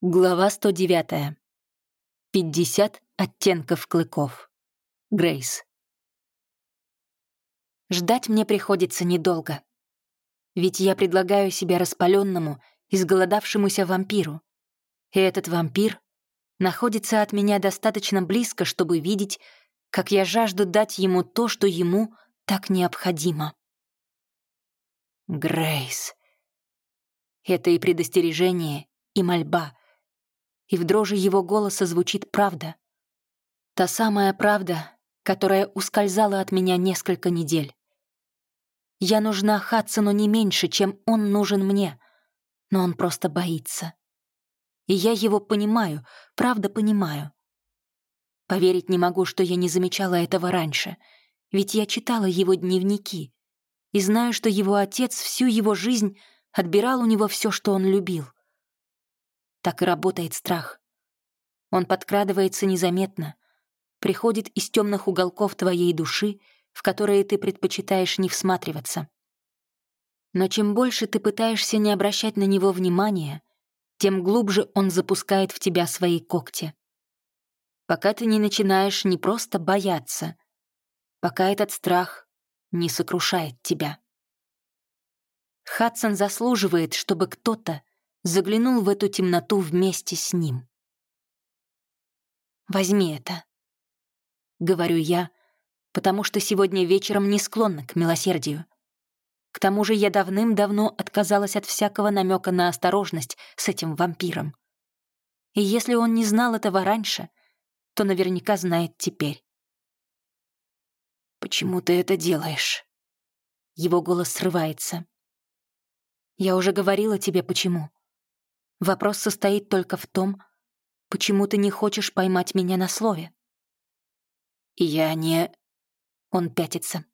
Глава 109. 50 оттенков клыков. Грейс. Ждать мне приходится недолго. Ведь я предлагаю себя распаленному, изголодавшемуся вампиру. И этот вампир находится от меня достаточно близко, чтобы видеть, как я жажду дать ему то, что ему так необходимо. Грейс. Это и предостережение, и мольба — и в дрожи его голоса звучит правда. Та самая правда, которая ускользала от меня несколько недель. Я нужна Хадсону не меньше, чем он нужен мне, но он просто боится. И я его понимаю, правда понимаю. Поверить не могу, что я не замечала этого раньше, ведь я читала его дневники и знаю, что его отец всю его жизнь отбирал у него все, что он любил — так и работает страх. Он подкрадывается незаметно, приходит из темных уголков твоей души, в которые ты предпочитаешь не всматриваться. Но чем больше ты пытаешься не обращать на него внимания, тем глубже он запускает в тебя свои когти. Пока ты не начинаешь не просто бояться, пока этот страх не сокрушает тебя. Хадсон заслуживает, чтобы кто-то заглянул в эту темноту вместе с ним. «Возьми это», — говорю я, потому что сегодня вечером не склонна к милосердию. К тому же я давным-давно отказалась от всякого намека на осторожность с этим вампиром. И если он не знал этого раньше, то наверняка знает теперь. «Почему ты это делаешь?» Его голос срывается. «Я уже говорила тебе, почему. Вопрос состоит только в том, почему ты не хочешь поймать меня на слове. Я не... Он пятится.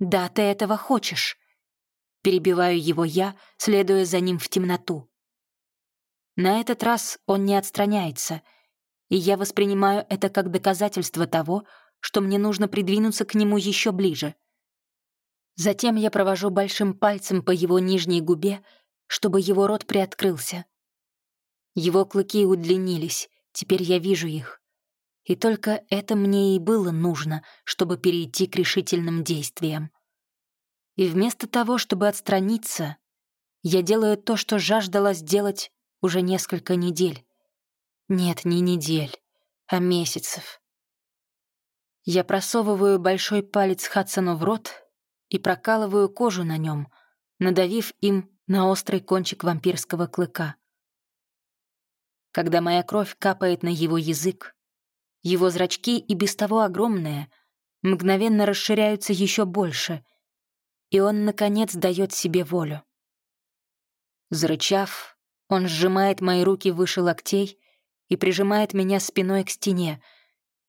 Да, ты этого хочешь. Перебиваю его я, следуя за ним в темноту. На этот раз он не отстраняется, и я воспринимаю это как доказательство того, что мне нужно придвинуться к нему еще ближе. Затем я провожу большим пальцем по его нижней губе, чтобы его рот приоткрылся. Его клыки удлинились, теперь я вижу их. И только это мне и было нужно, чтобы перейти к решительным действиям. И вместо того, чтобы отстраниться, я делаю то, что жаждала сделать уже несколько недель. Нет, не недель, а месяцев. Я просовываю большой палец Хадсону в рот и прокалываю кожу на нем, надавив им на острый кончик вампирского клыка. Когда моя кровь капает на его язык, его зрачки и без того огромные мгновенно расширяются еще больше, и он, наконец, дает себе волю. Зарычав, он сжимает мои руки выше локтей и прижимает меня спиной к стене,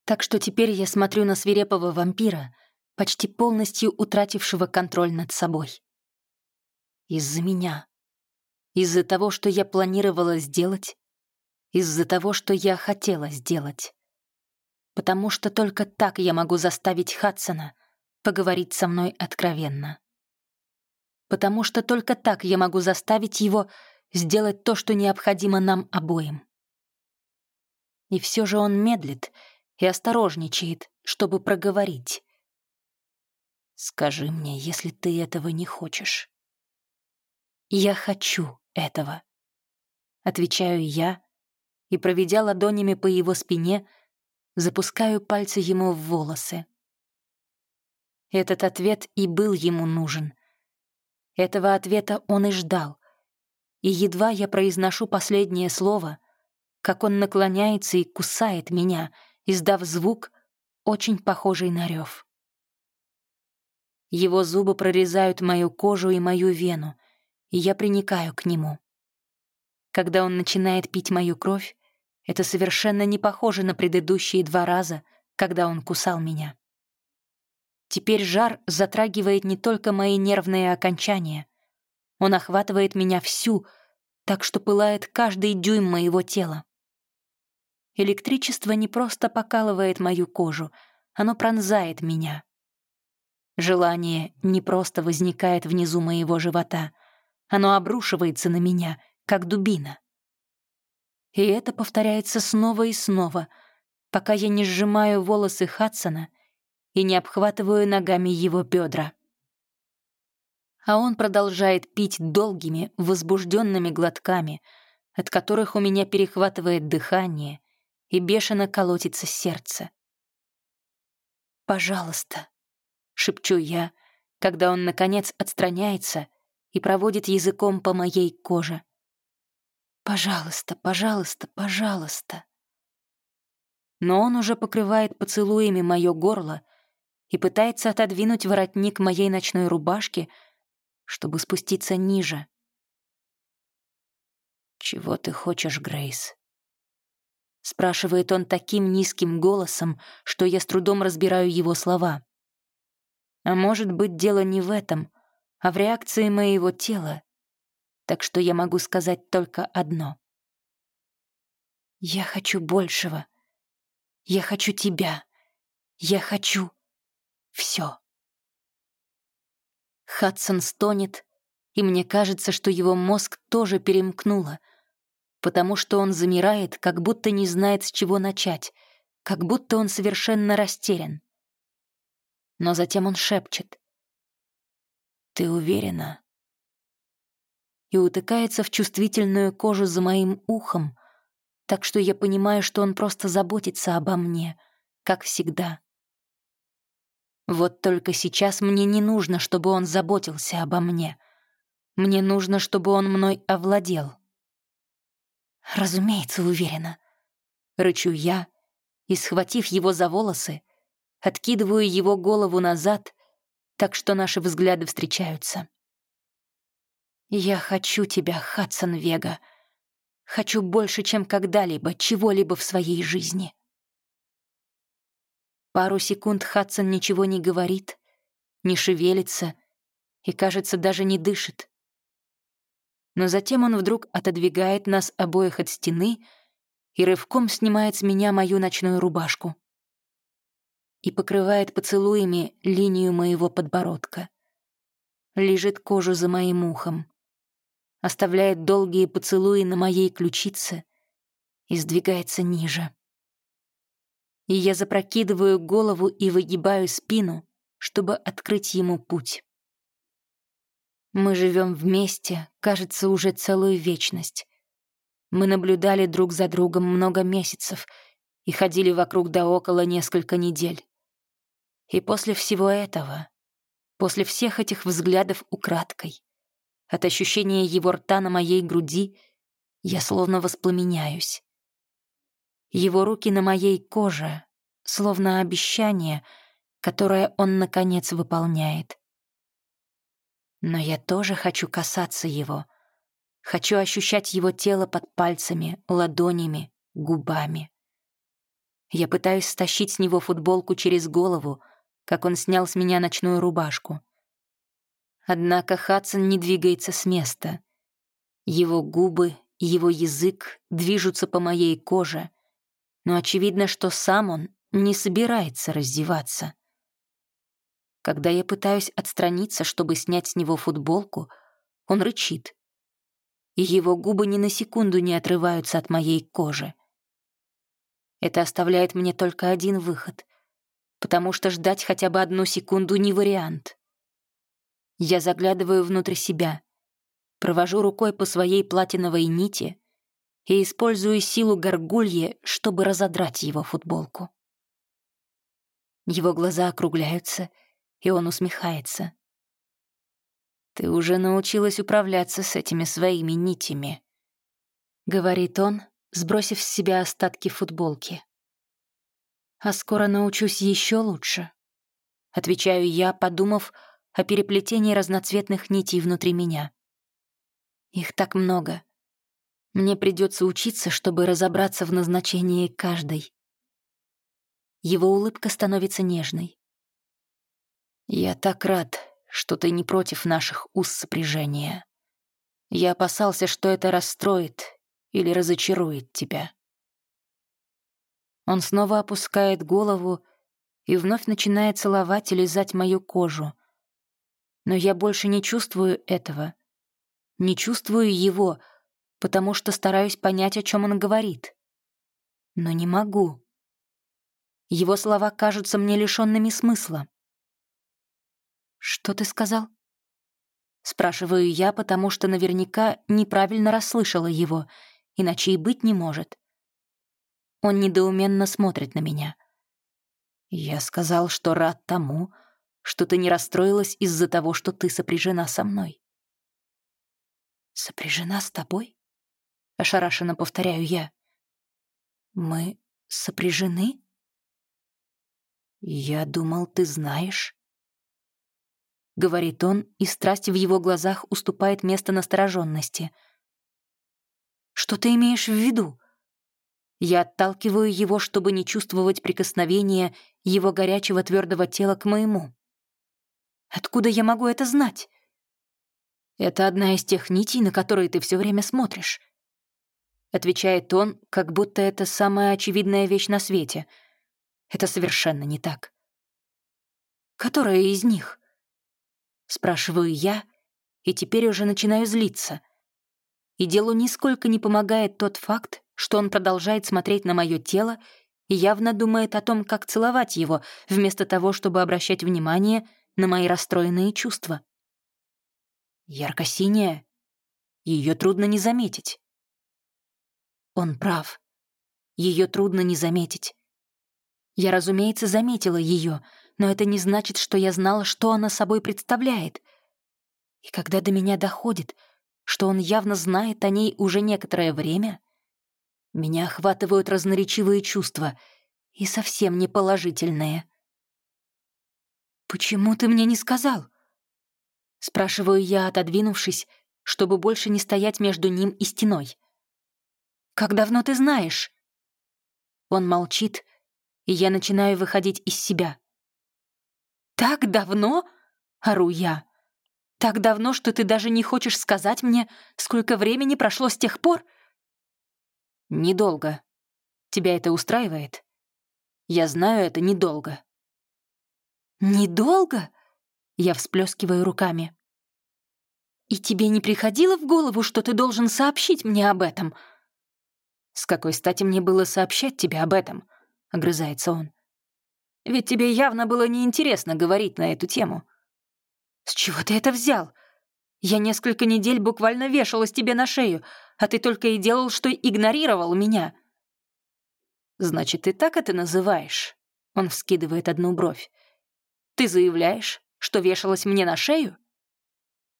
так что теперь я смотрю на свирепого вампира, почти полностью утратившего контроль над собой. Из-за меня. Из-за того, что я планировала сделать. Из-за того, что я хотела сделать. Потому что только так я могу заставить Хадсона поговорить со мной откровенно. Потому что только так я могу заставить его сделать то, что необходимо нам обоим. И все же он медлит и осторожничает, чтобы проговорить. «Скажи мне, если ты этого не хочешь». «Я хочу этого», — отвечаю я, и, проведя ладонями по его спине, запускаю пальцы ему в волосы. Этот ответ и был ему нужен. Этого ответа он и ждал. И едва я произношу последнее слово, как он наклоняется и кусает меня, издав звук, очень похожий на рев. Его зубы прорезают мою кожу и мою вену, и я приникаю к нему. Когда он начинает пить мою кровь, это совершенно не похоже на предыдущие два раза, когда он кусал меня. Теперь жар затрагивает не только мои нервные окончания. Он охватывает меня всю, так что пылает каждый дюйм моего тела. Электричество не просто покалывает мою кожу, оно пронзает меня. Желание не просто возникает внизу моего живота — оно обрушивается на меня, как дубина. И это повторяется снова и снова, пока я не сжимаю волосы Хадсона и не обхватываю ногами его бедра. А он продолжает пить долгими, возбужденными глотками, от которых у меня перехватывает дыхание и бешено колотится сердце. «Пожалуйста», — шепчу я, когда он, наконец, отстраняется и проводит языком по моей коже. «Пожалуйста, пожалуйста, пожалуйста». Но он уже покрывает поцелуями мое горло и пытается отодвинуть воротник моей ночной рубашки, чтобы спуститься ниже. «Чего ты хочешь, Грейс?» Спрашивает он таким низким голосом, что я с трудом разбираю его слова. А может быть, дело не в этом, а в реакции моего тела. Так что я могу сказать только одно. Я хочу большего. Я хочу тебя. Я хочу все. Хадсон стонет, и мне кажется, что его мозг тоже перемкнуло, потому что он замирает, как будто не знает, с чего начать, как будто он совершенно растерян. Но затем он шепчет. «Ты уверена?» И утыкается в чувствительную кожу за моим ухом, так что я понимаю, что он просто заботится обо мне, как всегда. Вот только сейчас мне не нужно, чтобы он заботился обо мне. Мне нужно, чтобы он мной овладел. «Разумеется, уверена», — рычу я, и, схватив его за волосы, откидываю его голову назад, так что наши взгляды встречаются. «Я хочу тебя, Хадсон Вега. Хочу больше, чем когда-либо, чего-либо в своей жизни». Пару секунд Хадсон ничего не говорит, не шевелится и, кажется, даже не дышит но затем он вдруг отодвигает нас обоих от стены и рывком снимает с меня мою ночную рубашку и покрывает поцелуями линию моего подбородка. Лежит кожу за моим ухом, оставляет долгие поцелуи на моей ключице и сдвигается ниже. И я запрокидываю голову и выгибаю спину, чтобы открыть ему путь. Мы живем вместе, кажется, уже целую вечность. Мы наблюдали друг за другом много месяцев и ходили вокруг да около несколько недель. И после всего этого, после всех этих взглядов украдкой, от ощущения его рта на моей груди, я словно воспламеняюсь. Его руки на моей коже, словно обещание, которое он, наконец, выполняет. Но я тоже хочу касаться его. Хочу ощущать его тело под пальцами, ладонями, губами. Я пытаюсь стащить с него футболку через голову, как он снял с меня ночную рубашку. Однако Хадсон не двигается с места. Его губы, его язык движутся по моей коже, но очевидно, что сам он не собирается раздеваться. Когда я пытаюсь отстраниться, чтобы снять с него футболку, он рычит. И его губы ни на секунду не отрываются от моей кожи. Это оставляет мне только один выход, потому что ждать хотя бы одну секунду не вариант. Я заглядываю внутрь себя, провожу рукой по своей платиновой нити и использую силу горгульи, чтобы разодрать его футболку. Его глаза округляются — и он усмехается. «Ты уже научилась управляться с этими своими нитями», — говорит он, сбросив с себя остатки футболки. «А скоро научусь еще лучше», — отвечаю я, подумав о переплетении разноцветных нитей внутри меня. Их так много. Мне придется учиться, чтобы разобраться в назначении каждой. Его улыбка становится нежной. «Я так рад, что ты не против наших уз сопряжения. Я опасался, что это расстроит или разочарует тебя». Он снова опускает голову и вновь начинает целовать и лизать мою кожу. Но я больше не чувствую этого. Не чувствую его, потому что стараюсь понять, о чем он говорит. Но не могу. Его слова кажутся мне лишенными смысла. «Что ты сказал?» Спрашиваю я, потому что наверняка неправильно расслышала его, иначе и быть не может. Он недоуменно смотрит на меня. «Я сказал, что рад тому, что ты не расстроилась из-за того, что ты сопряжена со мной». «Сопряжена с тобой?» — ошарашенно повторяю я. «Мы сопряжены?» «Я думал, ты знаешь» говорит он, и страсть в его глазах уступает место настороженности. «Что ты имеешь в виду?» Я отталкиваю его, чтобы не чувствовать прикосновения его горячего твердого тела к моему. «Откуда я могу это знать?» «Это одна из тех нитей, на которые ты все время смотришь», — отвечает он, как будто это самая очевидная вещь на свете. Это совершенно не так. «Которая из них?» Спрашиваю я, и теперь уже начинаю злиться. И делу нисколько не помогает тот факт, что он продолжает смотреть на мое тело и явно думает о том, как целовать его, вместо того, чтобы обращать внимание на мои расстроенные чувства. Ярко-синяя. Ее трудно не заметить. Он прав. Ее трудно не заметить. Я, разумеется, заметила ее, но это не значит, что я знала, что она собой представляет. И когда до меня доходит, что он явно знает о ней уже некоторое время, меня охватывают разноречивые чувства и совсем не положительные. «Почему ты мне не сказал?» Спрашиваю я, отодвинувшись, чтобы больше не стоять между ним и стеной. «Как давно ты знаешь?» Он молчит, и я начинаю выходить из себя. «Так давно?» — ору я. «Так давно, что ты даже не хочешь сказать мне, сколько времени прошло с тех пор?» «Недолго. Тебя это устраивает?» «Я знаю, это недолго». «Недолго?» — я всплескиваю руками. «И тебе не приходило в голову, что ты должен сообщить мне об этом?» «С какой стати мне было сообщать тебе об этом?» — огрызается он. Ведь тебе явно было неинтересно говорить на эту тему». «С чего ты это взял? Я несколько недель буквально вешалась тебе на шею, а ты только и делал, что игнорировал меня». «Значит, ты так это называешь?» Он вскидывает одну бровь. «Ты заявляешь, что вешалась мне на шею?»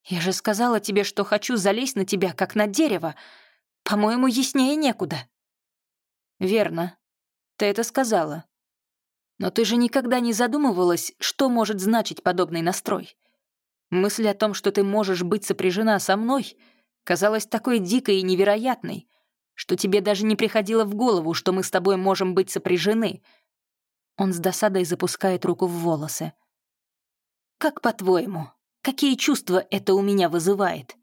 «Я же сказала тебе, что хочу залезть на тебя, как на дерево. По-моему, яснее некуда». «Верно. Ты это сказала. Но ты же никогда не задумывалась, что может значить подобный настрой. Мысль о том, что ты можешь быть сопряжена со мной, казалась такой дикой и невероятной, что тебе даже не приходило в голову, что мы с тобой можем быть сопряжены. Он с досадой запускает руку в волосы. Как по-твоему, какие чувства это у меня вызывает?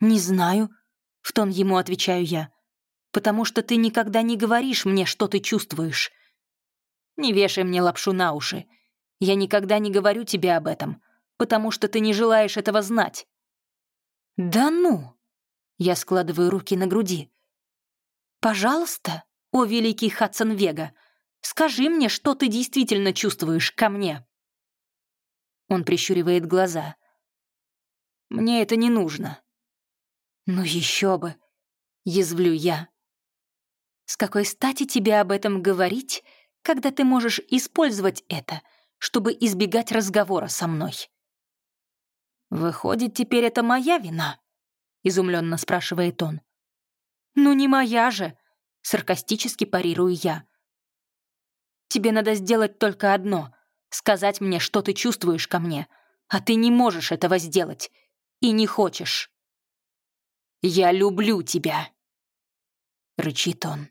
Не знаю, в тон ему отвечаю я, потому что ты никогда не говоришь мне, что ты чувствуешь. Не вешай мне лапшу на уши. Я никогда не говорю тебе об этом, потому что ты не желаешь этого знать». «Да ну!» Я складываю руки на груди. «Пожалуйста, о великий Хадсон Вега, скажи мне, что ты действительно чувствуешь ко мне». Он прищуривает глаза. «Мне это не нужно». «Ну еще бы!» — язвлю я. «С какой стати тебе об этом говорить, когда ты можешь использовать это, чтобы избегать разговора со мной?» «Выходит, теперь это моя вина?» — изумленно спрашивает он. «Ну не моя же!» — саркастически парирую я. «Тебе надо сделать только одно — сказать мне, что ты чувствуешь ко мне, а ты не можешь этого сделать и не хочешь». «Я люблю тебя!» — рычит он.